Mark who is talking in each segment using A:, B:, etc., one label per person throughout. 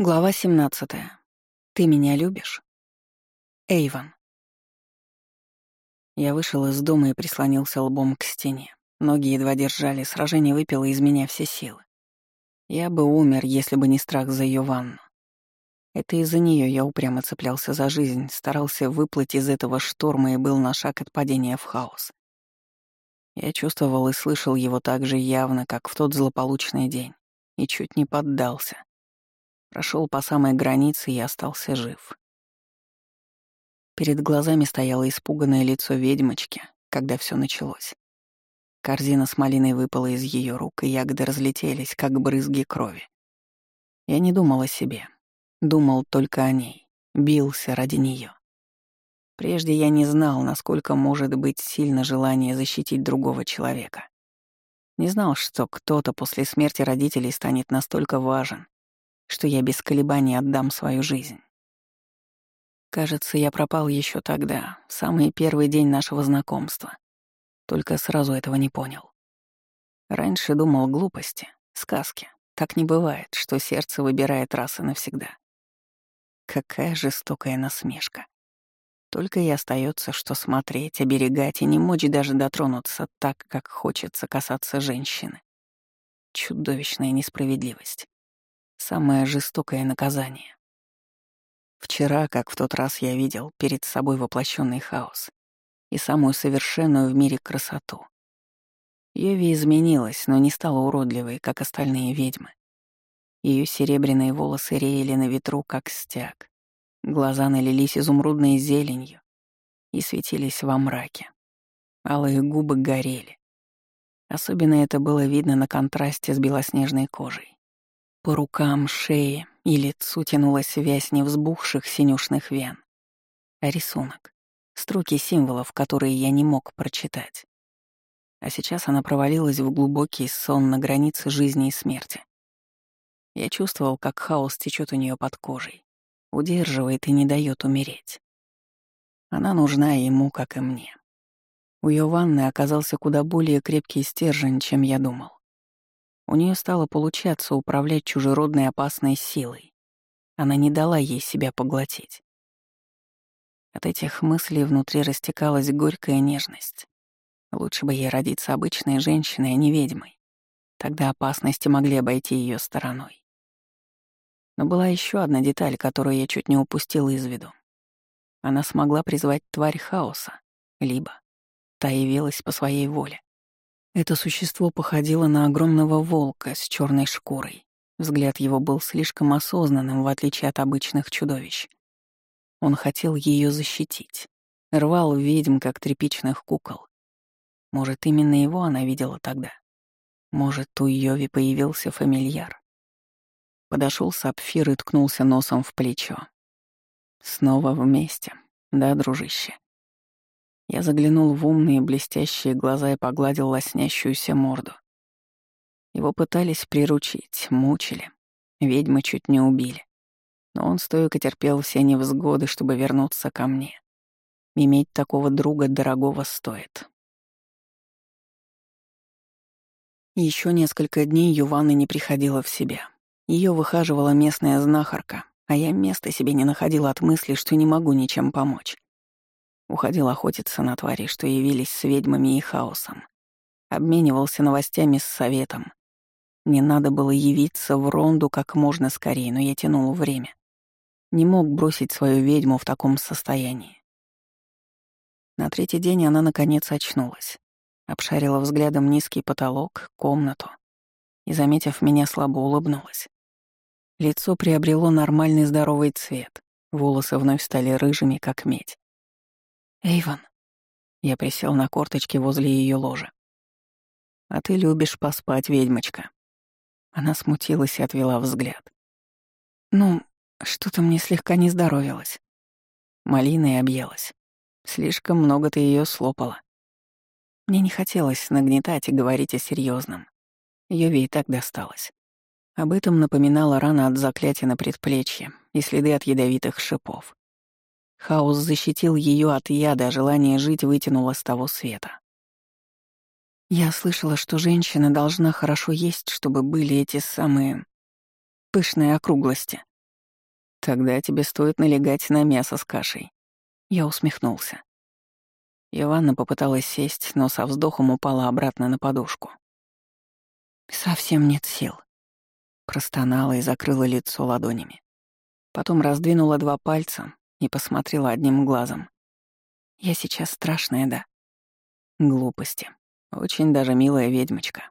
A: Глава 17. Ты меня любишь? Эйван. Я вышел из дома и прислонился лбом к стене. Ноги едва держали, сражение выпило из меня все силы. Я бы умер, если бы не страх за ее ванну. Это из-за нее я упрямо цеплялся за жизнь, старался выплыть из этого шторма и был на шаг от падения в хаос. Я чувствовал и слышал его так же явно, как в тот злополучный день, и чуть не поддался Прошел по самой границе и остался жив. Перед глазами стояло испуганное лицо ведьмочки, когда все началось. Корзина с малиной выпала из ее рук, и ягоды разлетелись, как брызги крови. Я не думал о себе. Думал только о ней. Бился ради нее. Прежде я не знал, насколько может быть сильно желание защитить другого человека. Не знал, что кто-то после смерти родителей станет настолько важен, что я без колебаний отдам свою жизнь. Кажется, я пропал еще тогда, в самый первый день нашего знакомства. Только сразу этого не понял. Раньше думал глупости, сказки. Так не бывает, что сердце выбирает раз и навсегда. Какая жестокая насмешка. Только и остается, что смотреть, оберегать и не мочь даже дотронуться так, как хочется касаться женщины. Чудовищная несправедливость. Самое жестокое наказание. Вчера, как в тот раз я видел перед собой воплощенный хаос и самую совершенную в мире красоту. Йови изменилась, но не стала уродливой, как остальные ведьмы. Ее серебряные волосы реяли на ветру, как стяг. Глаза налились изумрудной зеленью и светились во мраке. Алые губы горели. Особенно это было видно на контрасте с белоснежной кожей. По рукам, шее и лицу тянулась вязь невзбухших синюшных вен. Рисунок. Строки символов, которые я не мог прочитать. А сейчас она провалилась в глубокий сон на границе жизни и смерти. Я чувствовал, как хаос течет у нее под кожей, удерживает и не дает умереть. Она нужна ему, как и мне. У ее ванны оказался куда более крепкий стержень, чем я думал. У нее стало получаться управлять чужеродной опасной силой. Она не дала ей себя поглотить. От этих мыслей внутри растекалась горькая нежность. Лучше бы ей родиться обычной женщиной, а не ведьмой. Тогда опасности могли обойти ее стороной. Но была еще одна деталь, которую я чуть не упустил из виду. Она смогла призвать тварь хаоса, либо та явилась по своей воле. Это существо походило на огромного волка с черной шкурой. Взгляд его был слишком осознанным, в отличие от обычных чудовищ. Он хотел ее защитить. Рвал ведьм, как тряпичных кукол. Может, именно его она видела тогда. Может, у Йови появился фамильяр. Подошел сапфир и ткнулся носом в плечо. Снова вместе, да, дружище? Я заглянул в умные блестящие глаза и погладил лоснящуюся морду. Его пытались приручить, мучили. Ведьмы чуть не убили. Но он стойко терпел все невзгоды, чтобы вернуться ко мне. Иметь такого друга дорогого стоит. Еще несколько дней Ювана не приходила в себя. Ее выхаживала местная знахарка, а я места себе не находила от мысли, что не могу ничем помочь. Уходил охотиться на твари, что явились с ведьмами и хаосом. Обменивался новостями с советом. Мне надо было явиться в Ронду как можно скорее, но я тянул время. Не мог бросить свою ведьму в таком состоянии. На третий день она наконец очнулась. Обшарила взглядом низкий потолок, комнату и, заметив меня, слабо улыбнулась. Лицо приобрело нормальный здоровый цвет, волосы вновь стали рыжими, как медь. Эйван. Я присел на корточки возле ее ложа. А ты любишь поспать, ведьмочка. Она смутилась и отвела взгляд. Ну, что-то мне слегка не здоровилось. Малиной объелась. Слишком много ты ее слопала. Мне не хотелось нагнетать и говорить о серьезном. Ее и так досталось. Об этом напоминала рана от заклятия на предплечье и следы от ядовитых шипов. Хаос защитил ее от яда, а желание жить вытянуло с того света. Я слышала, что женщина должна хорошо есть, чтобы были эти самые пышные округлости. Тогда тебе стоит налегать на мясо с кашей. Я усмехнулся. Иванна попыталась сесть, но со вздохом упала обратно на подушку. «Совсем нет сил», — простонала и закрыла лицо ладонями. Потом раздвинула два пальца и посмотрела одним глазом. «Я сейчас страшная, да?» Глупости. Очень даже милая ведьмочка.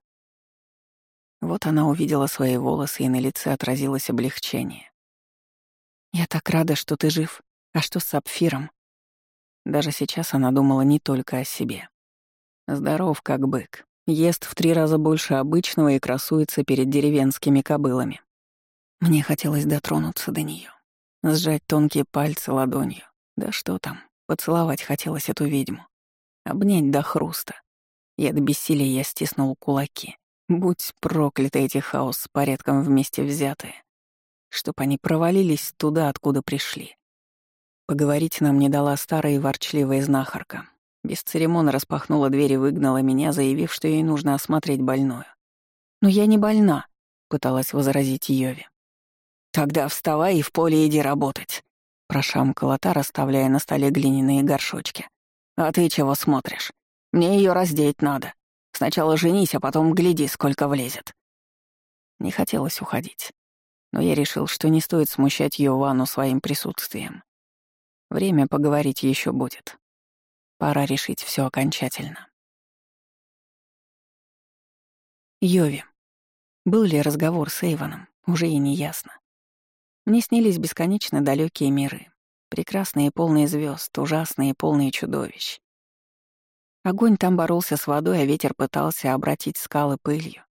A: Вот она увидела свои волосы, и на лице отразилось облегчение. «Я так рада, что ты жив. А что с сапфиром?» Даже сейчас она думала не только о себе. Здоров, как бык. Ест в три раза больше обычного и красуется перед деревенскими кобылами. Мне хотелось дотронуться до нее, сжать тонкие пальцы ладонью. Да что там, поцеловать хотелось эту ведьму. Обнять до хруста. И от бессилия я стиснул кулаки. Будь прокляты эти хаос с порядком вместе взятые. Чтоб они провалились туда, откуда пришли. Поговорить нам не дала старая и ворчливая знахарка. Без церемона распахнула дверь и выгнала меня, заявив, что ей нужно осмотреть больную. «Но я не больна», — пыталась возразить Йови. «Тогда вставай и в поле иди работать», — прошамкала та, расставляя на столе глиняные горшочки. «А ты чего смотришь? Мне ее раздеть надо. Сначала женись, а потом гляди, сколько влезет». Не хотелось уходить, но я решил, что не стоит смущать Йованну своим присутствием. Время поговорить еще будет. Пора решить все окончательно. Йови. Был ли разговор с Эйвоном, уже и не ясно. Мне снились бесконечно далекие миры, прекрасные полные звезд, ужасные полные чудовищ. Огонь там боролся с водой, а ветер пытался обратить скалы пылью.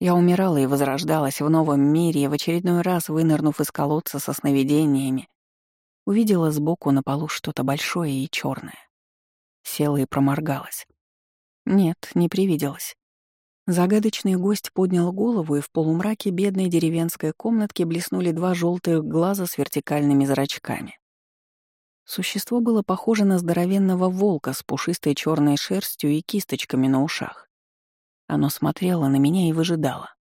A: Я умирала и возрождалась в новом мире, и в очередной раз, вынырнув из колодца со сновидениями, увидела сбоку на полу что-то большое и черное. Села и проморгалась. Нет, не привиделась. Загадочный гость поднял голову, и в полумраке бедной деревенской комнатки блеснули два желтых глаза с вертикальными зрачками. Существо было похоже на здоровенного волка с пушистой черной шерстью и кисточками на ушах. Оно смотрело на меня и выжидало.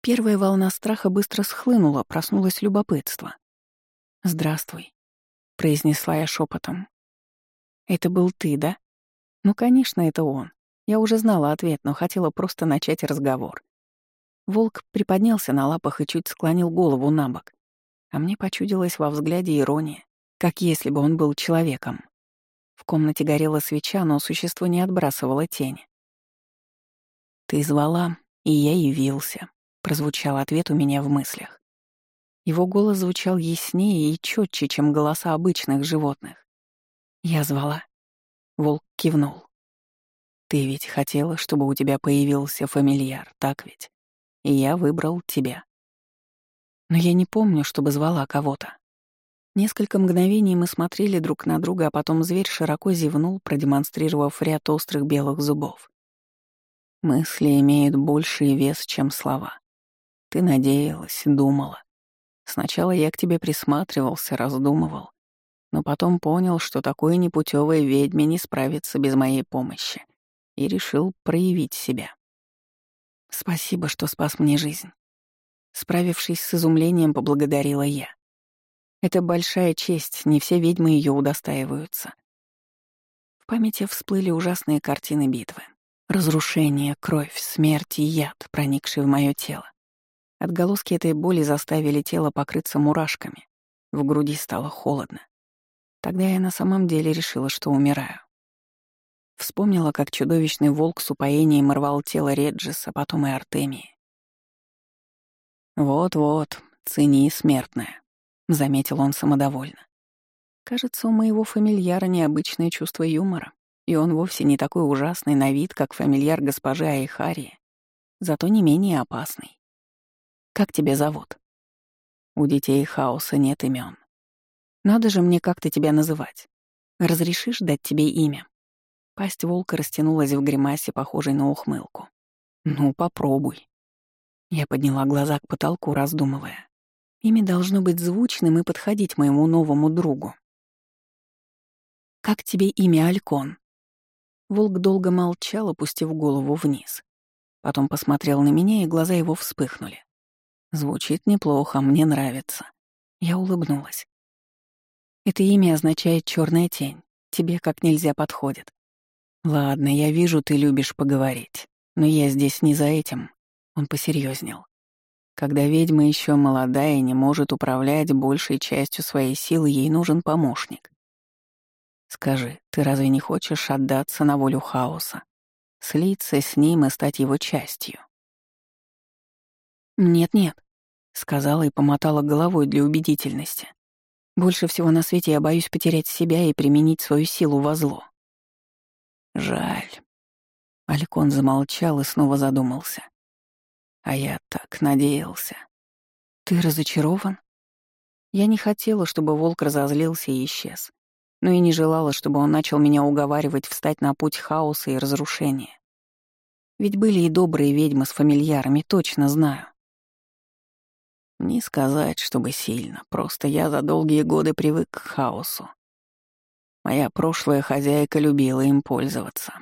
A: Первая волна страха быстро схлынула, проснулось любопытство. «Здравствуй», — произнесла я шепотом. «Это был ты, да?» «Ну, конечно, это он. Я уже знала ответ, но хотела просто начать разговор». Волк приподнялся на лапах и чуть склонил голову на бок а мне почудилась во взгляде ирония, как если бы он был человеком. В комнате горела свеча, но существо не отбрасывало тени. «Ты звала, и я явился», — прозвучал ответ у меня в мыслях. Его голос звучал яснее и четче, чем голоса обычных животных. «Я звала». Волк кивнул. «Ты ведь хотела, чтобы у тебя появился фамильяр, так ведь? И я выбрал тебя. Но я не помню, чтобы звала кого-то. Несколько мгновений мы смотрели друг на друга, а потом зверь широко зевнул, продемонстрировав ряд острых белых зубов. Мысли имеют больший вес, чем слова. Ты надеялась, думала. Сначала я к тебе присматривался, раздумывал, но потом понял, что такой непутевой ведьме не справится без моей помощи, и решил проявить себя. Спасибо, что спас мне жизнь. Справившись с изумлением, поблагодарила я. Это большая честь, не все ведьмы ее удостаиваются. В памяти всплыли ужасные картины битвы. Разрушение, кровь, смерть и яд, проникший в мое тело. Отголоски этой боли заставили тело покрыться мурашками. В груди стало холодно. Тогда я на самом деле решила, что умираю. Вспомнила, как чудовищный волк с упоением рвал тело Реджиса, потом и Артемии. «Вот-вот, цени смертная», — заметил он самодовольно. «Кажется, у моего фамильяра необычное чувство юмора, и он вовсе не такой ужасный на вид, как фамильяр госпожи Айхарии, зато не менее опасный. Как тебя зовут?» «У детей хаоса нет имен. Надо же мне как-то тебя называть. Разрешишь дать тебе имя?» Пасть волка растянулась в гримасе, похожей на ухмылку. «Ну, попробуй». Я подняла глаза к потолку, раздумывая. Имя должно быть звучным и подходить моему новому другу. «Как тебе имя Алькон?» Волк долго молчал, опустив голову вниз. Потом посмотрел на меня, и глаза его вспыхнули. Звучит неплохо, мне нравится. Я улыбнулась. Это имя означает черная тень. Тебе как нельзя подходит. Ладно, я вижу, ты любишь поговорить. Но я здесь не за этим. Он посерьезнел. Когда ведьма еще молодая и не может управлять большей частью своей силы, ей нужен помощник. Скажи, ты разве не хочешь отдаться на волю хаоса? Слиться с ним и стать его частью? «Нет-нет», — сказала и помотала головой для убедительности. «Больше всего на свете я боюсь потерять себя и применить свою силу во зло». «Жаль». Алькон замолчал и снова задумался. «А я так надеялся». «Ты разочарован?» Я не хотела, чтобы волк разозлился и исчез, но и не желала, чтобы он начал меня уговаривать встать на путь хаоса и разрушения. Ведь были и добрые ведьмы с фамильярами, точно знаю. Не сказать, чтобы сильно, просто я за долгие годы привык к хаосу. Моя прошлая хозяйка любила им пользоваться.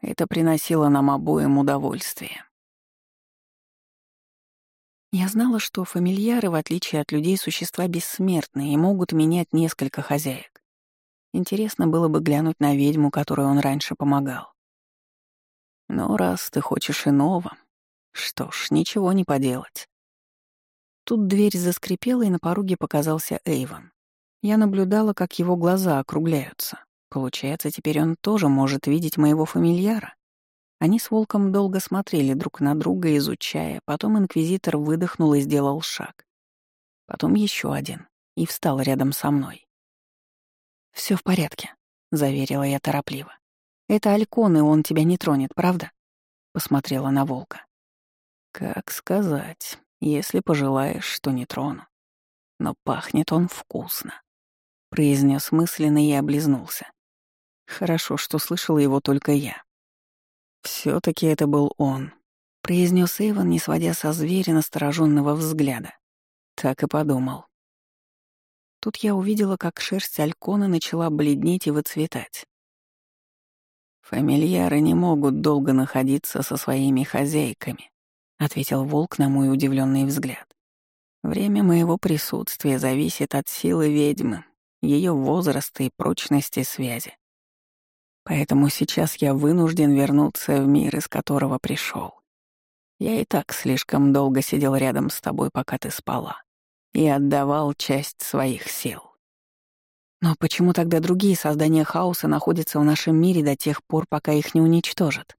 A: Это приносило нам обоим удовольствие. Я знала, что фамильяры, в отличие от людей, существа бессмертные и могут менять несколько хозяек. Интересно было бы глянуть на ведьму, которой он раньше помогал. Но раз ты хочешь иного, что ж, ничего не поделать. Тут дверь заскрипела, и на пороге показался Эйвон. Я наблюдала, как его глаза округляются. Получается, теперь он тоже может видеть моего фамильяра. Они с волком долго смотрели друг на друга, изучая. Потом инквизитор выдохнул и сделал шаг. Потом еще один. И встал рядом со мной. Все в порядке», — заверила я торопливо. «Это Алькон, и он тебя не тронет, правда?» Посмотрела на волка. «Как сказать?» Если пожелаешь, что не трону. Но пахнет он вкусно. Произнес мысленно и облизнулся. Хорошо, что слышала его только я. все таки это был он, произнес Эйвен, не сводя со зверя настороженного взгляда. Так и подумал. Тут я увидела, как шерсть Алькона начала бледнеть и выцветать. Фамильяры не могут долго находиться со своими хозяйками, — ответил волк на мой удивленный взгляд. «Время моего присутствия зависит от силы ведьмы, ее возраста и прочности связи. Поэтому сейчас я вынужден вернуться в мир, из которого пришел. Я и так слишком долго сидел рядом с тобой, пока ты спала, и отдавал часть своих сил. Но почему тогда другие создания хаоса находятся в нашем мире до тех пор, пока их не уничтожат?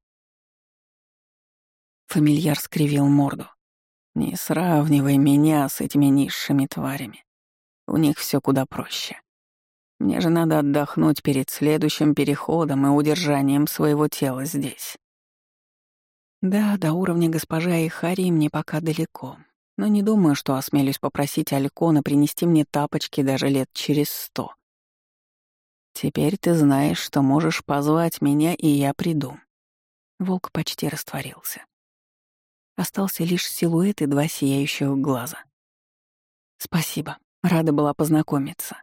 A: Фамильяр скривил морду. «Не сравнивай меня с этими низшими тварями. У них все куда проще. Мне же надо отдохнуть перед следующим переходом и удержанием своего тела здесь». Да, до уровня госпожа Ихари мне пока далеко, но не думаю, что осмелюсь попросить Алькона принести мне тапочки даже лет через сто. Теперь ты знаешь, что можешь позвать меня, и я приду. Волк почти растворился. Остался лишь силуэт и два сияющих глаза. «Спасибо. Рада была познакомиться».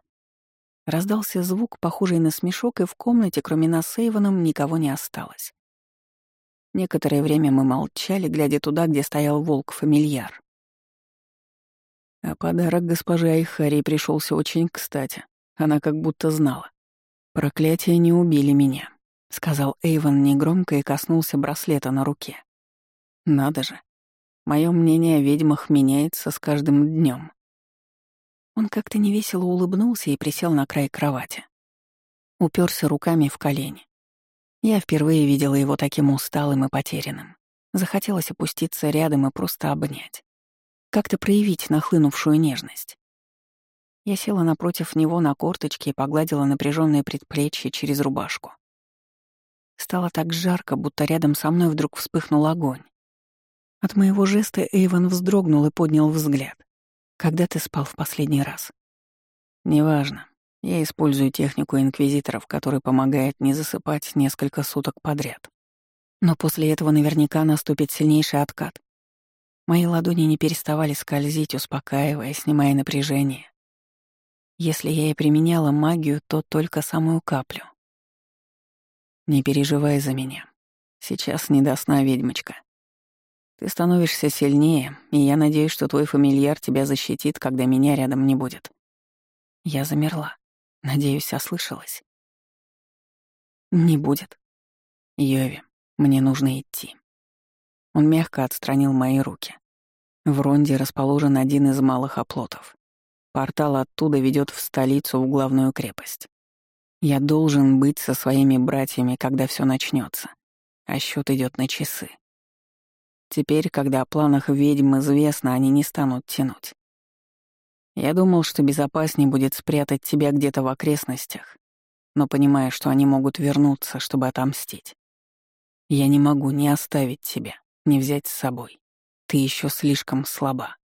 A: Раздался звук, похожий на смешок, и в комнате, кроме нас с Эйвоном, никого не осталось. Некоторое время мы молчали, глядя туда, где стоял волк-фамильяр. А подарок госпожи Айхари пришелся очень кстати. Она как будто знала. «Проклятия не убили меня», — сказал Эйвон негромко и коснулся браслета на руке. «Надо же. Мое мнение о ведьмах меняется с каждым днем. Он как-то невесело улыбнулся и присел на край кровати. Уперся руками в колени. Я впервые видела его таким усталым и потерянным. Захотелось опуститься рядом и просто обнять. Как-то проявить нахлынувшую нежность. Я села напротив него на корточке и погладила напряженные предплечья через рубашку. Стало так жарко, будто рядом со мной вдруг вспыхнул огонь. От моего жеста Эйвен вздрогнул и поднял взгляд. «Когда ты спал в последний раз?» «Неважно. Я использую технику инквизиторов, которая помогает не засыпать несколько суток подряд. Но после этого наверняка наступит сильнейший откат. Мои ладони не переставали скользить, успокаивая, снимая напряжение. Если я и применяла магию, то только самую каплю. Не переживай за меня. Сейчас не до сна, ведьмочка. Ты становишься сильнее, и я надеюсь, что твой фамильяр тебя защитит, когда меня рядом не будет. Я замерла. Надеюсь, ослышалась. Не будет. Йови, мне нужно идти. Он мягко отстранил мои руки. В Ронде расположен один из малых оплотов. Портал оттуда ведет в столицу, в главную крепость. Я должен быть со своими братьями, когда все начнется, а счет идет на часы. Теперь, когда о планах ведьм известно, они не станут тянуть. Я думал, что безопаснее будет спрятать тебя где-то в окрестностях, но понимая, что они могут вернуться, чтобы отомстить. Я не могу не оставить тебя, не взять с собой. Ты еще слишком слаба.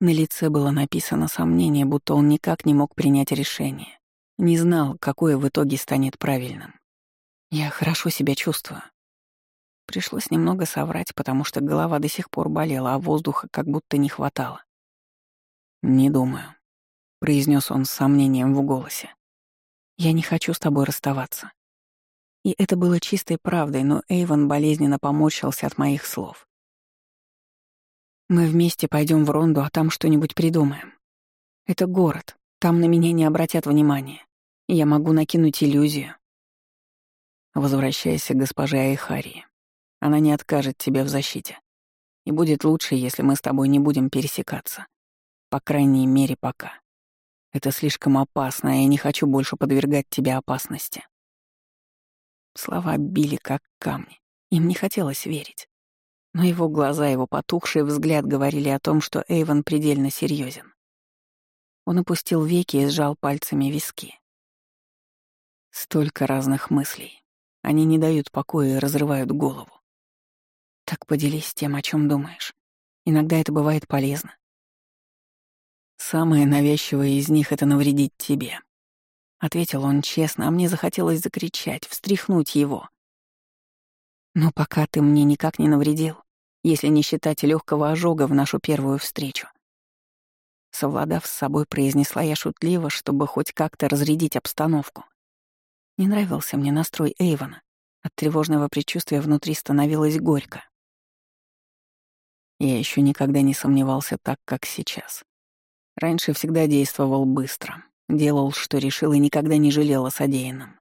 A: На лице было написано сомнение, будто он никак не мог принять решение. Не знал, какое в итоге станет правильным. Я хорошо себя чувствую. Пришлось немного соврать, потому что голова до сих пор болела, а воздуха как будто не хватало. «Не думаю», — произнес он с сомнением в голосе. «Я не хочу с тобой расставаться». И это было чистой правдой, но Эйвон болезненно поморщился от моих слов. «Мы вместе пойдем в Ронду, а там что-нибудь придумаем. Это город, там на меня не обратят внимания. Я могу накинуть иллюзию». Возвращайся к госпоже Айхарии. Она не откажет тебе в защите. И будет лучше, если мы с тобой не будем пересекаться. По крайней мере, пока. Это слишком опасно, и я не хочу больше подвергать тебя опасности. Слова били как камни. Им не хотелось верить. Но его глаза, его потухший взгляд говорили о том, что Эйвен предельно серьезен. Он опустил веки и сжал пальцами виски. Столько разных мыслей. Они не дают покоя и разрывают голову. Так поделись тем, о чем думаешь. Иногда это бывает полезно. «Самое навязчивое из них — это навредить тебе», — ответил он честно, а мне захотелось закричать, встряхнуть его. «Но пока ты мне никак не навредил, если не считать легкого ожога в нашу первую встречу». Совладав с собой, произнесла я шутливо, чтобы хоть как-то разрядить обстановку. Не нравился мне настрой Эйвона. От тревожного предчувствия внутри становилось горько. Я еще никогда не сомневался так, как сейчас. Раньше всегда действовал быстро, делал, что решил и никогда не жалел о содеянном.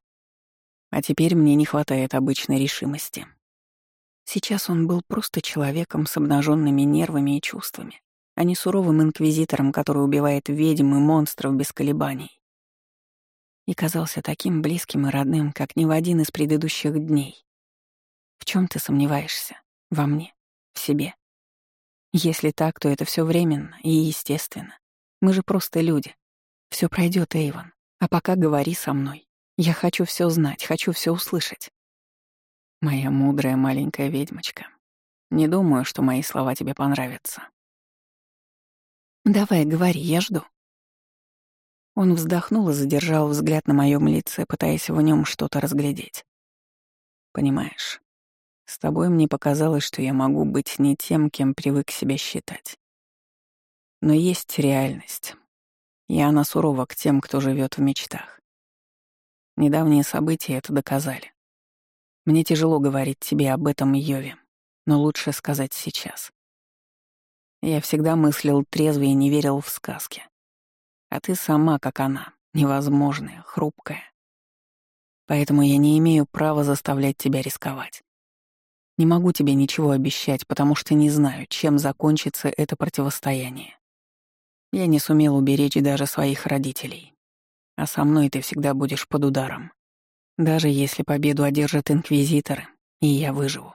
A: А теперь мне не хватает обычной решимости. Сейчас он был просто человеком с обнаженными нервами и чувствами, а не суровым инквизитором, который убивает ведьм и монстров без колебаний. И казался таким близким и родным, как ни в один из предыдущих дней. В чем ты сомневаешься? Во мне? В себе? Если так, то это все временно и естественно. Мы же просто люди. Все пройдет, Эйвон. А пока говори со мной. Я хочу все знать, хочу все услышать. Моя мудрая маленькая ведьмочка. Не думаю, что мои слова тебе понравятся. Давай, говори, я жду. Он вздохнул и задержал взгляд на моем лице, пытаясь в нем что-то разглядеть. Понимаешь, с тобой мне показалось, что я могу быть не тем, кем привык себя считать. Но есть реальность, и она сурова к тем, кто живет в мечтах. Недавние события это доказали. Мне тяжело говорить тебе об этом, Йови, но лучше сказать сейчас. Я всегда мыслил трезво и не верил в сказки. А ты сама, как она, невозможная, хрупкая. Поэтому я не имею права заставлять тебя рисковать. Не могу тебе ничего обещать, потому что не знаю, чем закончится это противостояние. Я не сумел уберечь даже своих родителей. А со мной ты всегда будешь под ударом. Даже если победу одержат инквизиторы, и я выживу.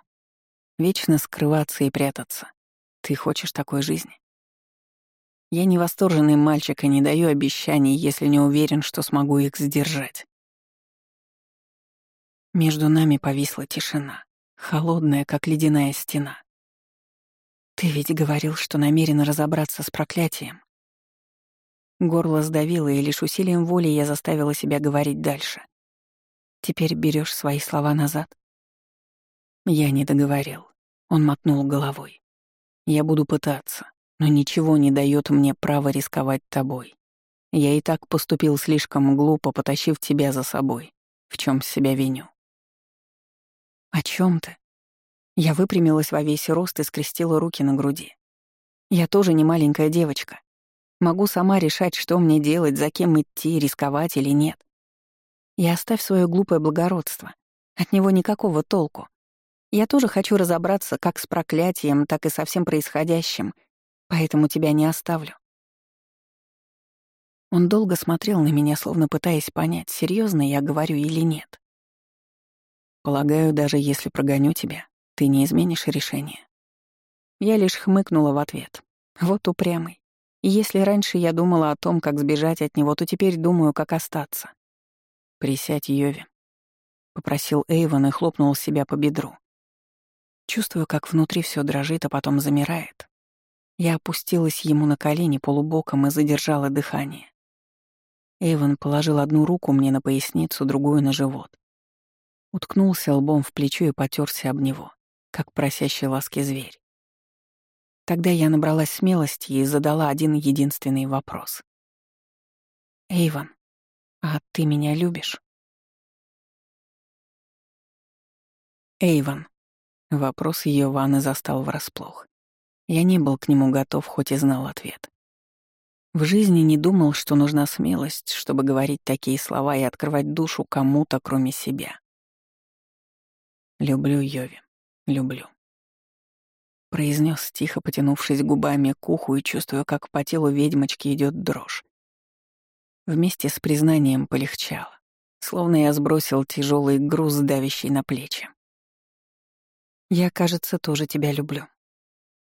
A: Вечно скрываться и прятаться. Ты хочешь такой жизни? Я не восторженный мальчик и не даю обещаний, если не уверен, что смогу их сдержать. Между нами повисла тишина, холодная, как ледяная стена. Ты ведь говорил, что намерен разобраться с проклятием. Горло сдавило, и лишь усилием воли я заставила себя говорить дальше. Теперь берешь свои слова назад. Я не договорил. Он мотнул головой. Я буду пытаться, но ничего не дает мне права рисковать тобой. Я и так поступил слишком глупо, потащив тебя за собой, в чем себя виню. О чем ты? Я выпрямилась во весь рост и скрестила руки на груди. Я тоже не маленькая девочка. Могу сама решать, что мне делать, за кем идти, рисковать или нет. И оставь свое глупое благородство. От него никакого толку. Я тоже хочу разобраться как с проклятием, так и со всем происходящим, поэтому тебя не оставлю. Он долго смотрел на меня, словно пытаясь понять, серьезно я говорю или нет. Полагаю, даже если прогоню тебя, ты не изменишь решение. Я лишь хмыкнула в ответ. Вот упрямый. Если раньше я думала о том, как сбежать от него, то теперь думаю, как остаться. «Присядь, Йови», — попросил Эйвон и хлопнул себя по бедру. Чувствую, как внутри все дрожит, а потом замирает. Я опустилась ему на колени полубоком и задержала дыхание. Эйвон положил одну руку мне на поясницу, другую на живот. Уткнулся лбом в плечо и потерся об него, как просящий ласки зверь. Тогда я набралась смелости и задала один единственный вопрос. «Эйвон, а ты меня любишь?» Эйвон. Вопрос ее Ванны застал врасплох. Я не был к нему готов, хоть и знал ответ. В жизни не думал, что нужна смелость, чтобы говорить такие слова и открывать душу кому-то, кроме себя. «Люблю Йови, люблю», — произнес тихо, потянувшись губами к уху и чувствуя, как по телу ведьмочки идет дрожь. Вместе с признанием полегчало, словно я сбросил тяжелый груз, давящий на плечи. «Я, кажется, тоже тебя люблю.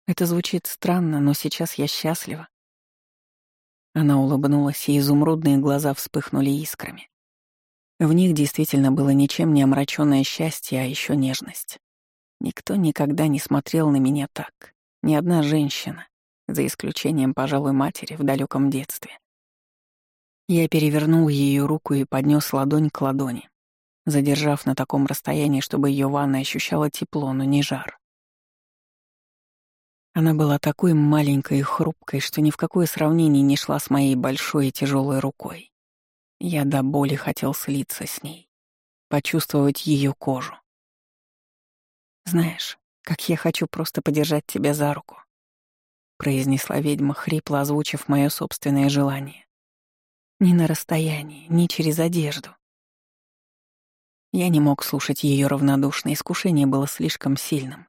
A: Это звучит странно, но сейчас я счастлива, она улыбнулась, и изумрудные глаза вспыхнули искрами. В них действительно было ничем не омраченное счастье, а еще нежность. Никто никогда не смотрел на меня так. Ни одна женщина, за исключением, пожалуй, матери в далеком детстве. Я перевернул ее руку и поднес ладонь к ладони, задержав на таком расстоянии, чтобы ее ванна ощущала тепло, но не жар. Она была такой маленькой и хрупкой, что ни в какое сравнение не шла с моей большой и тяжелой рукой. Я до боли хотел слиться с ней, почувствовать ее кожу. «Знаешь, как я хочу просто подержать тебя за руку», — произнесла ведьма, хрипло озвучив мое собственное желание. «Ни на расстоянии, ни через одежду». Я не мог слушать ее равнодушно, искушение было слишком сильным.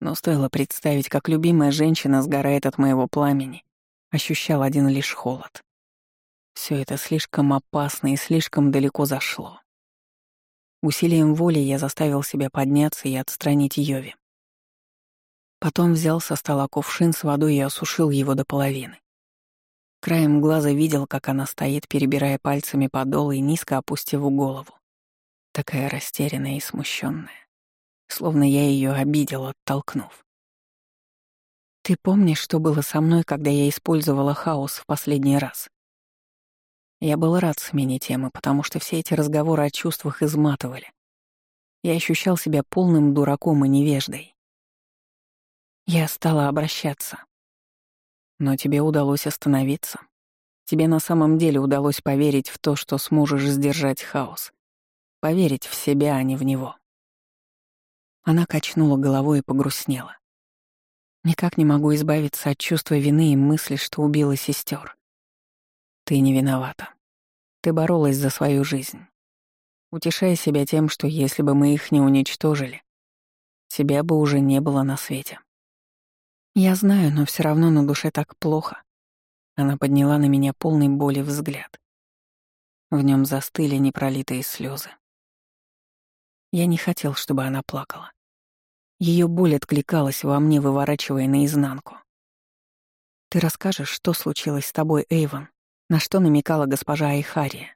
A: Но стоило представить, как любимая женщина сгорает от моего пламени, ощущал один лишь холод. Все это слишком опасно и слишком далеко зашло. Усилием воли я заставил себя подняться и отстранить Йови. Потом взял со стола кувшин с водой и осушил его до половины. Краем глаза видел, как она стоит, перебирая пальцами подол и низко опустив голову. Такая растерянная и смущенная словно я ее обидел, оттолкнув. «Ты помнишь, что было со мной, когда я использовала хаос в последний раз?» Я был рад смене темы, потому что все эти разговоры о чувствах изматывали. Я ощущал себя полным дураком и невеждой. Я стала обращаться. Но тебе удалось остановиться. Тебе на самом деле удалось поверить в то, что сможешь сдержать хаос. Поверить в себя, а не в него. Она качнула головой и погрустнела. Никак не могу избавиться от чувства вины и мысли, что убила сестер. Ты не виновата. Ты боролась за свою жизнь. Утешая себя тем, что если бы мы их не уничтожили, тебя бы уже не было на свете. Я знаю, но все равно на душе так плохо. Она подняла на меня полный боли взгляд. В нем застыли непролитые слезы. Я не хотел, чтобы она плакала. Ее боль откликалась во мне, выворачивая наизнанку. «Ты расскажешь, что случилось с тобой, Эйвон?» На что намекала госпожа Айхария.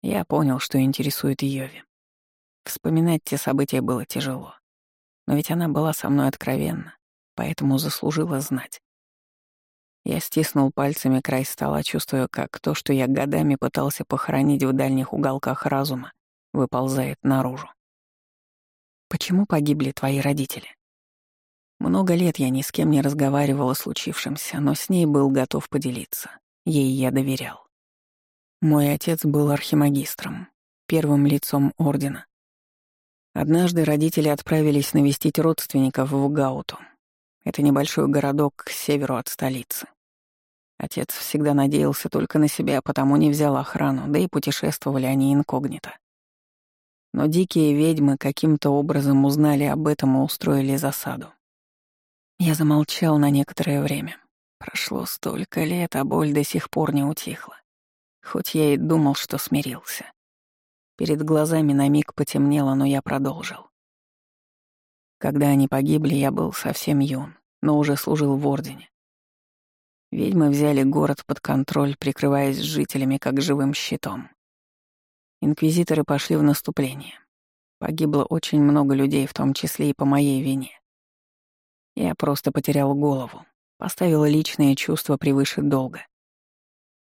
A: Я понял, что интересует Йови. Вспоминать те события было тяжело. Но ведь она была со мной откровенна, поэтому заслужила знать. Я стиснул пальцами край стола, чувствуя, как то, что я годами пытался похоронить в дальних уголках разума, выползает наружу. Почему погибли твои родители? Много лет я ни с кем не разговаривал о случившемся, но с ней был готов поделиться. Ей я доверял. Мой отец был архимагистром, первым лицом ордена. Однажды родители отправились навестить родственников в Гауту. Это небольшой городок к северу от столицы. Отец всегда надеялся только на себя, потому не взял охрану, да и путешествовали они инкогнито. Но дикие ведьмы каким-то образом узнали об этом и устроили засаду. Я замолчал на некоторое время. Прошло столько лет, а боль до сих пор не утихла. Хоть я и думал, что смирился. Перед глазами на миг потемнело, но я продолжил. Когда они погибли, я был совсем юн, но уже служил в Ордене. Ведьмы взяли город под контроль, прикрываясь жителями как живым щитом. Инквизиторы пошли в наступление. Погибло очень много людей, в том числе и по моей вине. Я просто потерял голову, поставил личные чувства превыше долга.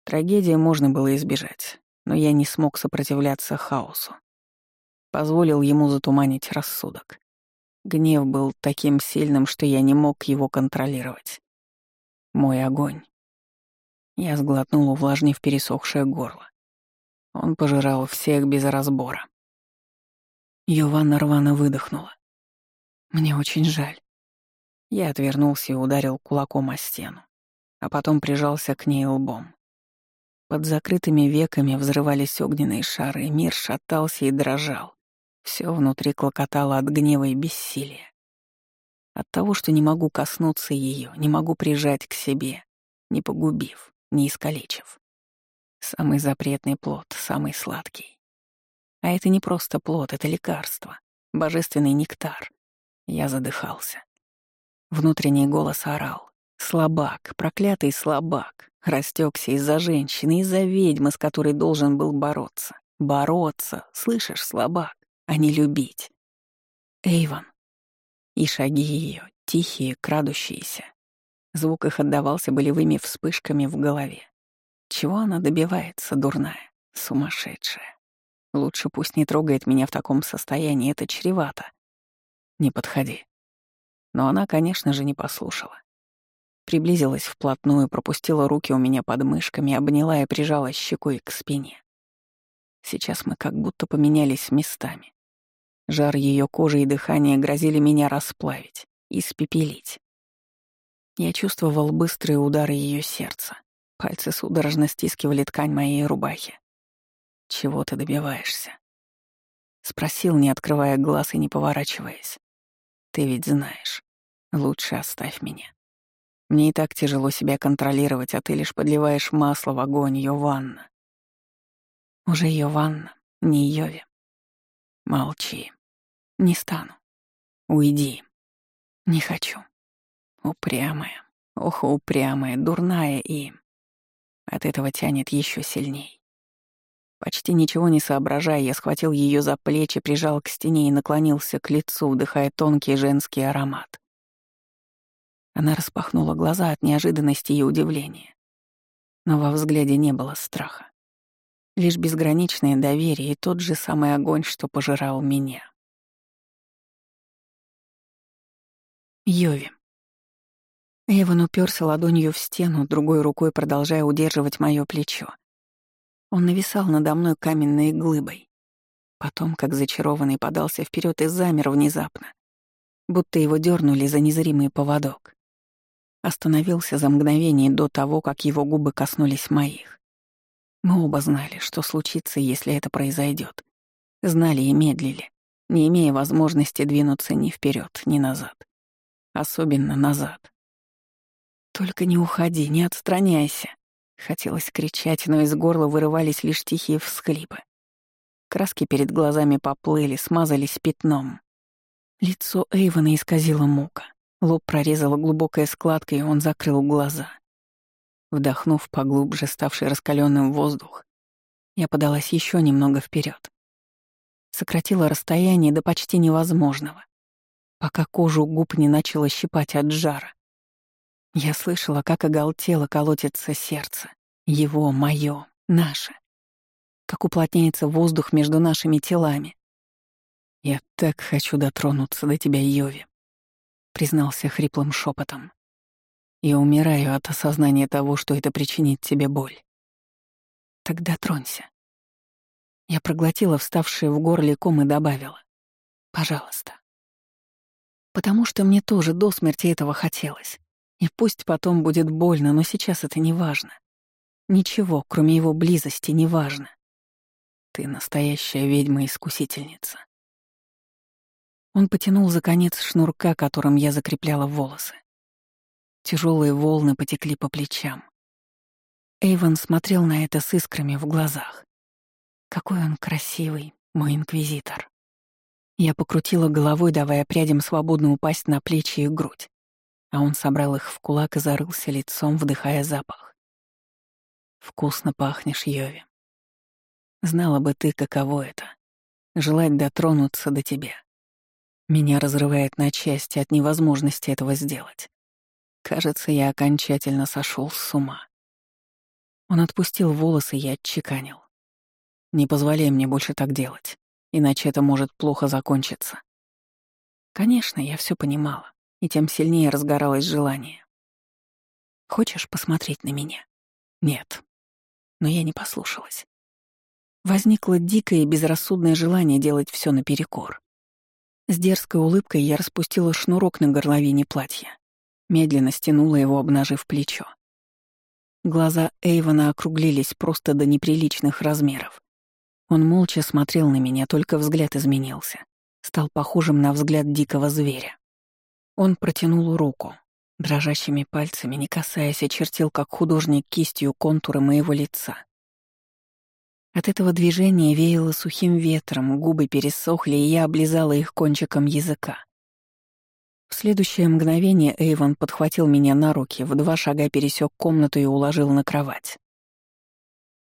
A: Трагедии можно было избежать, но я не смог сопротивляться хаосу. Позволил ему затуманить рассудок. Гнев был таким сильным, что я не мог его контролировать. Мой огонь. Я сглотнул, увлажнив пересохшее горло. Он пожирал всех без разбора. Йованна рвано выдохнула. «Мне очень жаль». Я отвернулся и ударил кулаком о стену, а потом прижался к ней лбом. Под закрытыми веками взрывались огненные шары, мир шатался и дрожал. Все внутри клокотало от гнева и бессилия. От того, что не могу коснуться ее, не могу прижать к себе, не погубив, не искалечив. Самый запретный плод, самый сладкий. А это не просто плод, это лекарство, божественный нектар. Я задыхался. Внутренний голос орал. Слабак, проклятый слабак, растекся из-за женщины, из-за ведьмы, с которой должен был бороться. Бороться, слышишь, слабак, а не любить. Эйвон. И шаги ее, тихие, крадущиеся. Звук их отдавался болевыми вспышками в голове. Чего она добивается, дурная, сумасшедшая? Лучше пусть не трогает меня в таком состоянии, это чревато. Не подходи. Но она, конечно же, не послушала. Приблизилась вплотную, пропустила руки у меня под мышками, обняла и прижала щекой к спине. Сейчас мы как будто поменялись местами. Жар ее кожи и дыхание грозили меня расплавить, испепелить. Я чувствовал быстрые удары ее сердца. Пальцы судорожно стискивали ткань моей рубахи. «Чего ты добиваешься?» Спросил, не открывая глаз и не поворачиваясь. «Ты ведь знаешь. Лучше оставь меня. Мне и так тяжело себя контролировать, а ты лишь подливаешь масло в огонь, Йованна. Уже Йованна, не Йови. Молчи. Не стану. Уйди. Не хочу. Упрямая. Ох, упрямая, дурная и... От этого тянет еще сильней. Почти ничего не соображая, я схватил ее за плечи, прижал к стене и наклонился к лицу, вдыхая тонкий женский аромат. Она распахнула глаза от неожиданности и удивления. Но во взгляде не было страха. Лишь безграничное доверие и тот же самый огонь, что пожирал меня. Йови. Эван уперся ладонью в стену, другой рукой продолжая удерживать мое плечо. Он нависал надо мной каменной глыбой. Потом, как зачарованный, подался вперед и замер внезапно, будто его дернули за незримый поводок. Остановился за мгновение до того, как его губы коснулись моих. Мы оба знали, что случится, если это произойдет. Знали и медлили, не имея возможности двинуться ни вперед, ни назад. Особенно назад. «Только не уходи, не отстраняйся!» Хотелось кричать, но из горла вырывались лишь тихие всхлипы. Краски перед глазами поплыли, смазались пятном. Лицо Эйвона исказило мука. Лоб прорезала глубокая складка, и он закрыл глаза. Вдохнув поглубже ставший раскаленным воздух, я подалась еще немного вперед. Сократила расстояние до почти невозможного, пока кожу губ не начала щипать от жара. Я слышала, как оголтело колотится сердце. Его, мое, наше. Как уплотняется воздух между нашими телами. Я так хочу дотронуться до тебя, Йови признался хриплым шепотом. Я умираю от осознания того, что это причинит тебе боль. Тогда тронься. Я проглотила вставшие в горле ком и добавила. Пожалуйста. Потому что мне тоже до смерти этого хотелось. И пусть потом будет больно, но сейчас это не важно. Ничего, кроме его близости, не важно. Ты настоящая ведьма-искусительница. Он потянул за конец шнурка, которым я закрепляла волосы. Тяжелые волны потекли по плечам. Эйвен смотрел на это с искрами в глазах. Какой он красивый, мой инквизитор. Я покрутила головой, давая прядям свободно упасть на плечи и грудь, а он собрал их в кулак и зарылся лицом, вдыхая запах. «Вкусно пахнешь, Йови. Знала бы ты, каково это — желать дотронуться до тебя. Меня разрывает на части от невозможности этого сделать. Кажется, я окончательно сошел с ума. Он отпустил волосы и отчеканил. «Не позволяй мне больше так делать, иначе это может плохо закончиться». Конечно, я все понимала, и тем сильнее разгоралось желание. «Хочешь посмотреть на меня?» «Нет». Но я не послушалась. Возникло дикое и безрассудное желание делать все наперекор. С дерзкой улыбкой я распустила шнурок на горловине платья. Медленно стянула его, обнажив плечо. Глаза Эйвона округлились просто до неприличных размеров. Он молча смотрел на меня, только взгляд изменился. Стал похожим на взгляд дикого зверя. Он протянул руку, дрожащими пальцами, не касаясь, очертил как художник кистью контуры моего лица. От этого движения веяло сухим ветром, губы пересохли, и я облизала их кончиком языка. В следующее мгновение Эйвон подхватил меня на руки, в два шага пересек комнату и уложил на кровать.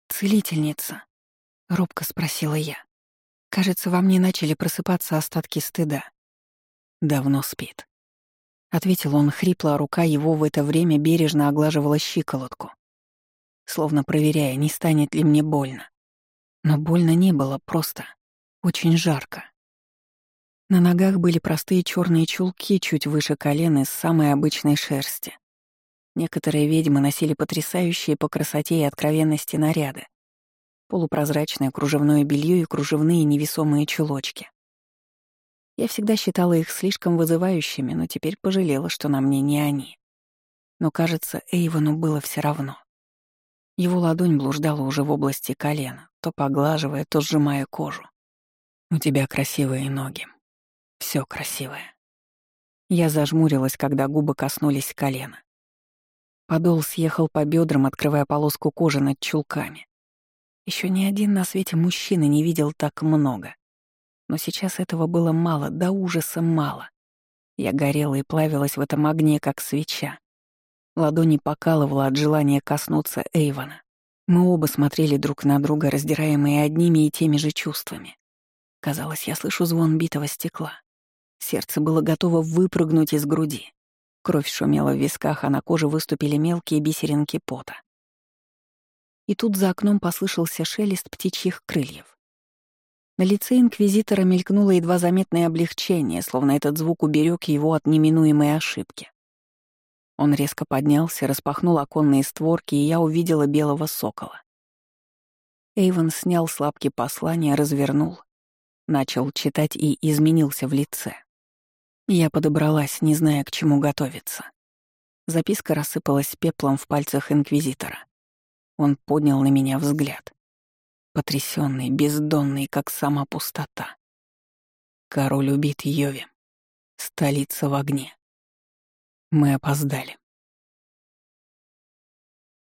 A: «Целительница?» — робко спросила я. «Кажется, во мне начали просыпаться остатки стыда». «Давно спит», — ответил он хрипло, а рука его в это время бережно оглаживала щиколотку, словно проверяя, не станет ли мне больно. Но больно не было, просто очень жарко. На ногах были простые черные чулки чуть выше колен из самой обычной шерсти. Некоторые ведьмы носили потрясающие по красоте и откровенности наряды. Полупрозрачное кружевное белье и кружевные невесомые чулочки. Я всегда считала их слишком вызывающими, но теперь пожалела, что на мне не они. Но, кажется, Эйвону было все равно. Его ладонь блуждала уже в области колена, то поглаживая, то сжимая кожу. «У тебя красивые ноги. Все красивое». Я зажмурилась, когда губы коснулись колена. Подол съехал по бедрам, открывая полоску кожи над чулками. Еще ни один на свете мужчина не видел так много. Но сейчас этого было мало, до ужаса мало. Я горела и плавилась в этом огне, как свеча. Ладони покалывала от желания коснуться Эйвона. Мы оба смотрели друг на друга, раздираемые одними и теми же чувствами. Казалось, я слышу звон битого стекла. Сердце было готово выпрыгнуть из груди. Кровь шумела в висках, а на коже выступили мелкие бисеринки пота. И тут за окном послышался шелест птичьих крыльев. На лице инквизитора мелькнуло едва заметное облегчение, словно этот звук уберег его от неминуемой ошибки. Он резко поднялся, распахнул оконные створки, и я увидела белого сокола. Эйвен снял с лапки послание, развернул, начал читать и изменился в лице. Я подобралась, не зная, к чему готовиться. Записка рассыпалась пеплом в пальцах инквизитора. Он поднял на меня взгляд. Потрясенный, бездонный, как сама пустота. Король убит Йови. Столица в огне. Мы опоздали.